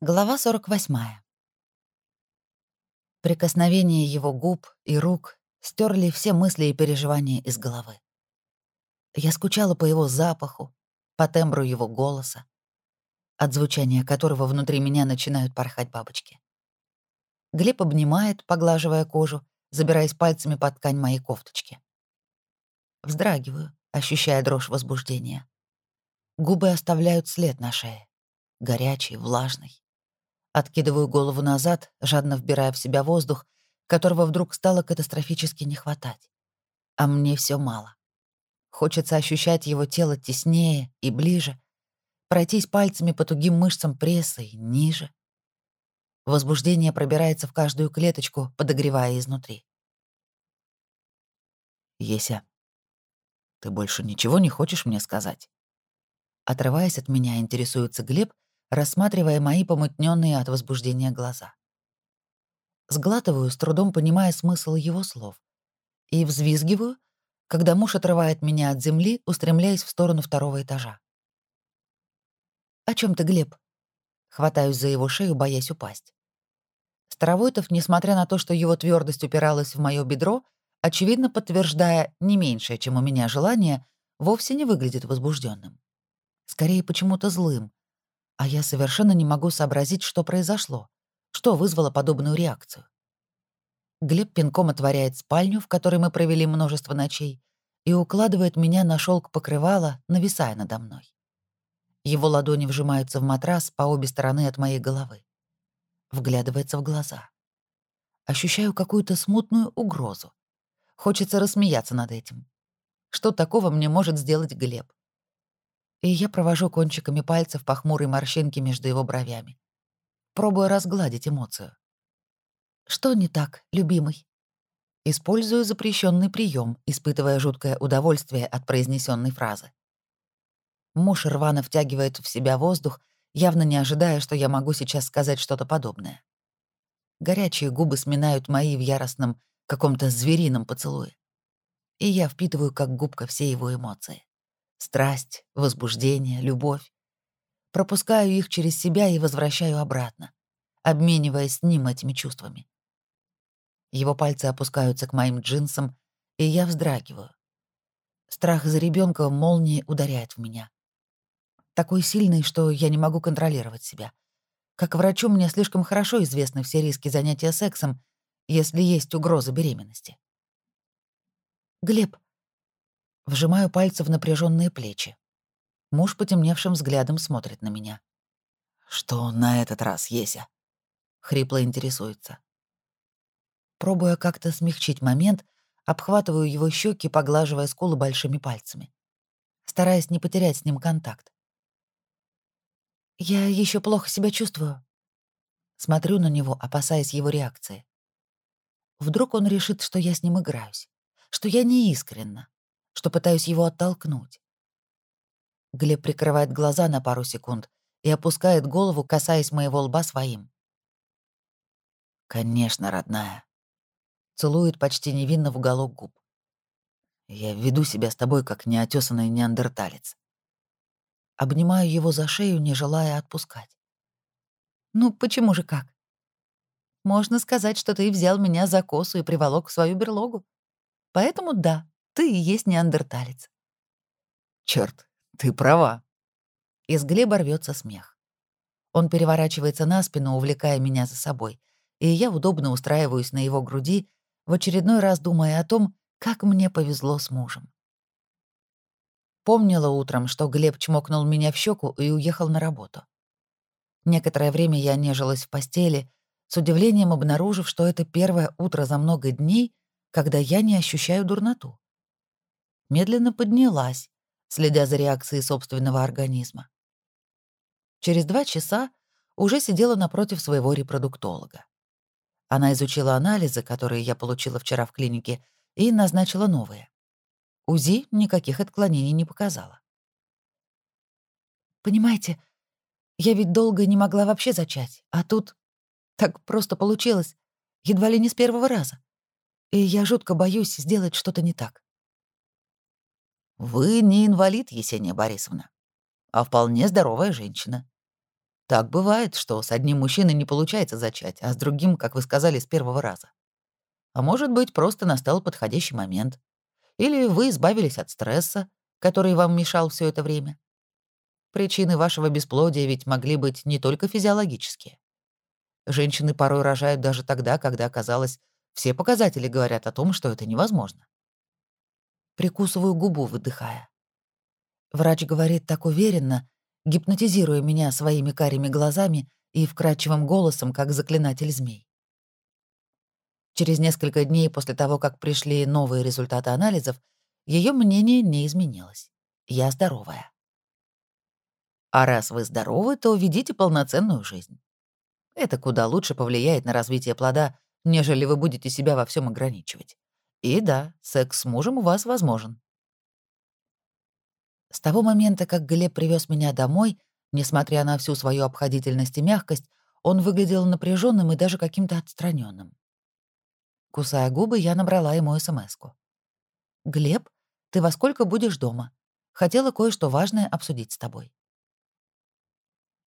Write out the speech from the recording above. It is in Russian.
Глава 48. Прикосновение его губ и рук стерли все мысли и переживания из головы. Я скучала по его запаху, по тембру его голоса, от звучания которого внутри меня начинают порхать бабочки. Глеб обнимает, поглаживая кожу, забираясь пальцами под ткань моей кофточки. Вздрагиваю, ощущая дрожь возбуждения. Губы оставляют след на шее, горячий, влажный. Откидываю голову назад, жадно вбирая в себя воздух, которого вдруг стало катастрофически не хватать. А мне все мало. Хочется ощущать его тело теснее и ближе, пройтись пальцами по тугим мышцам пресса и ниже. Возбуждение пробирается в каждую клеточку, подогревая изнутри. «Еся, ты больше ничего не хочешь мне сказать?» Отрываясь от меня, интересуется Глеб, рассматривая мои помутненные от возбуждения глаза. Сглатываю, с трудом понимая смысл его слов, и взвизгиваю, когда муж отрывает меня от земли, устремляясь в сторону второго этажа. «О чем ты, Глеб?» Хватаюсь за его шею, боясь упасть. Старовойтов, несмотря на то, что его твердость упиралась в мое бедро, очевидно подтверждая не меньшее, чем у меня желание, вовсе не выглядит возбужденным. Скорее, почему-то злым, а я совершенно не могу сообразить, что произошло, что вызвало подобную реакцию. Глеб пинком отворяет спальню, в которой мы провели множество ночей, и укладывает меня на шелк покрывала, нависая надо мной. Его ладони вжимаются в матрас по обе стороны от моей головы. Вглядывается в глаза. Ощущаю какую-то смутную угрозу. Хочется рассмеяться над этим. Что такого мне может сделать Глеб? И я провожу кончиками пальцев по хмурой морщинке между его бровями. Пробую разгладить эмоцию. «Что не так, любимый?» Использую запрещенный прием, испытывая жуткое удовольствие от произнесенной фразы. Муж рвано втягивает в себя воздух, явно не ожидая, что я могу сейчас сказать что-то подобное. Горячие губы сминают мои в яростном, каком-то зверином поцелуе. И я впитываю как губка все его эмоции. Страсть, возбуждение, любовь. Пропускаю их через себя и возвращаю обратно, обмениваясь с ним этими чувствами. Его пальцы опускаются к моим джинсам, и я вздрагиваю. Страх за ребенка молнией ударяет в меня. Такой сильный, что я не могу контролировать себя. Как врачу мне слишком хорошо известны все риски занятия сексом, если есть угроза беременности. «Глеб, Вжимаю пальцы в напряженные плечи. Муж потемневшим взглядом смотрит на меня. «Что на этот раз, Еся?» — хрипло интересуется. Пробуя как-то смягчить момент, обхватываю его щеки, поглаживая скулы большими пальцами, стараясь не потерять с ним контакт. «Я еще плохо себя чувствую». Смотрю на него, опасаясь его реакции. Вдруг он решит, что я с ним играюсь, что я не искренна, что пытаюсь его оттолкнуть. Глеб прикрывает глаза на пару секунд и опускает голову, касаясь моего лба своим. «Конечно, родная». Целует почти невинно в уголок губ. «Я веду себя с тобой, как неотесанный неандерталец». Обнимаю его за шею, не желая отпускать. «Ну, почему же как? Можно сказать, что ты взял меня за косу и приволок в свою берлогу. Поэтому да, ты и есть неандерталец. Черт, ты права. Из Глеба рвется смех. Он переворачивается на спину, увлекая меня за собой, и я удобно устраиваюсь на его груди, в очередной раз думая о том, как мне повезло с мужем. Помнила утром, что Глеб чмокнул меня в щеку и уехал на работу. Некоторое время я нежилась в постели, с удивлением обнаружив, что это первое утро за много дней, когда я не ощущаю дурноту медленно поднялась, следя за реакцией собственного организма. Через два часа уже сидела напротив своего репродуктолога. Она изучила анализы, которые я получила вчера в клинике, и назначила новые. УЗИ никаких отклонений не показала. «Понимаете, я ведь долго не могла вообще зачать, а тут так просто получилось, едва ли не с первого раза. И я жутко боюсь сделать что-то не так. Вы не инвалид, Есения Борисовна, а вполне здоровая женщина. Так бывает, что с одним мужчиной не получается зачать, а с другим, как вы сказали, с первого раза. А может быть, просто настал подходящий момент. Или вы избавились от стресса, который вам мешал все это время. Причины вашего бесплодия ведь могли быть не только физиологические. Женщины порой рожают даже тогда, когда, казалось, все показатели говорят о том, что это невозможно. Прикусываю губу, выдыхая. Врач говорит так уверенно, гипнотизируя меня своими карими глазами и вкрадчивым голосом, как заклинатель змей. Через несколько дней после того, как пришли новые результаты анализов, ее мнение не изменилось. Я здоровая. А раз вы здоровы, то ведите полноценную жизнь. Это куда лучше повлияет на развитие плода, нежели вы будете себя во всем ограничивать. И да, секс с мужем у вас возможен. С того момента, как Глеб привез меня домой, несмотря на всю свою обходительность и мягкость, он выглядел напряженным и даже каким-то отстраненным. Кусая губы, я набрала ему СМС-ку. «Глеб, ты во сколько будешь дома? Хотела кое-что важное обсудить с тобой».